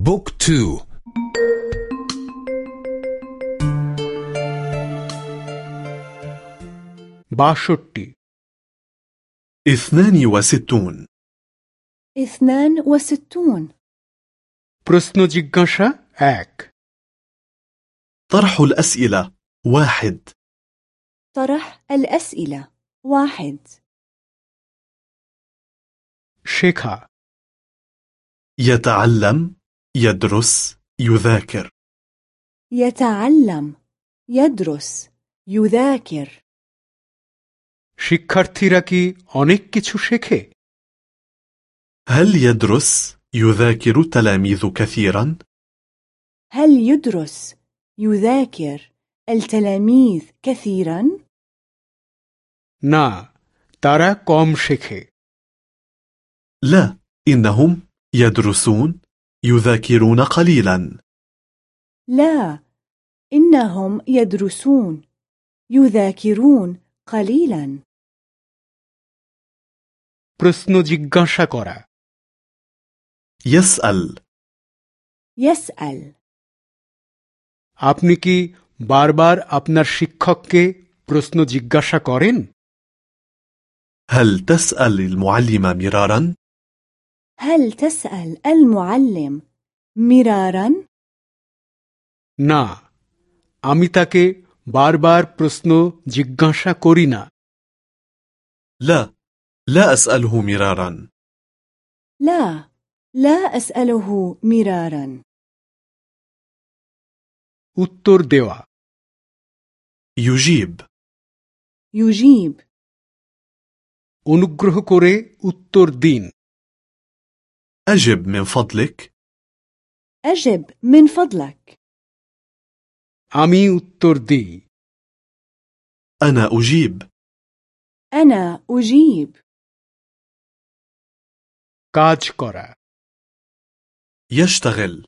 بوك تو বাষট্টি اثنان وستون اثنان وستون প্রশ্ন জিজ্ঞাসা এক طرح الأسئلة واحد طرح الأسئلة واحد শেখা يتعلم يدرس يذاكر يتعلم يدرس يذاكر শিক্ষার্থীরা কি অনেক কিছু শেখে هل يدرس يذاكر التلاميذ كثيرا؟ هل يدرس يذاكر التلاميذ كثيرا؟ না তারা কম শেখে لا إنهم يدرسون يذاكرون قليلا لا إنهم يدرسون يذاكرون قليلا প্রশ্ন জিজ্ঞাসা করা يسأل يسأل আপনি কি বারবার আপনার শিক্ষককে প্রশ্ন জিজ্ঞাসা করেন هل تسأل المعلم مرارا؟ هل تسأل المعلم مرارا؟ না আমি তাকে বারবার প্রশ্ন জিজ্ঞাসা করি না لا لا أسأله مرارا لا لا أسأله مرارا উত্তর দেওয়া يجيب يجيب অনুগ্রহ করে উত্তর দিন أجب من فضلك أجب من فضلك আমি উত্তর দিই أنا أجيب أنا أجيب কাজ করা يشتغل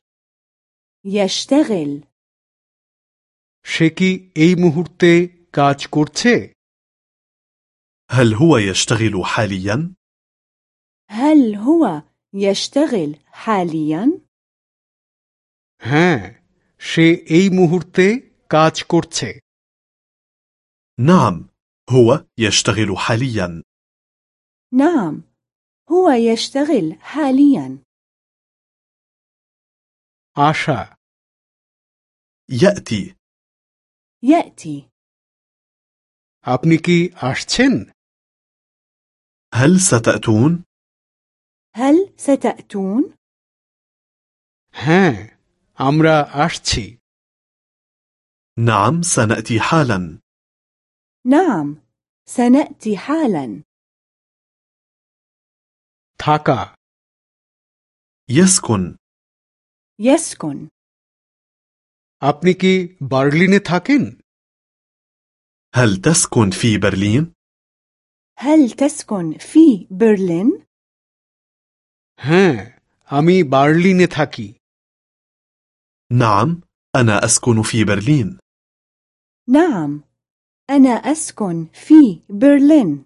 يشتغل সে কি এই মুহূর্তে কাজ করছে هل هو يشتغل حاليا؟ هل هو يشتغل حاليا؟ হ্যাঁ সে এই মুহূর্তে কাজ করছে نعم هو يشتغل حاليا نعم هو يشتغل حاليا আশা يأتي يأتي আপনি কি আসছেন هل ستأتون؟ هل ستأتون؟ হ্যাঁ আমরা আসছি نعم سنأتي حالا نعم سنأتي حالا থাকা يسكن يسكن আপনি কি বার্লিনে থাকেন هل تسكن في برلين؟ هل تسكن في برلين؟ হ্যাঁ আমি বার্লিনে থাকি نعم أنا أسكن في برلين نعم أنا أسكن في برلين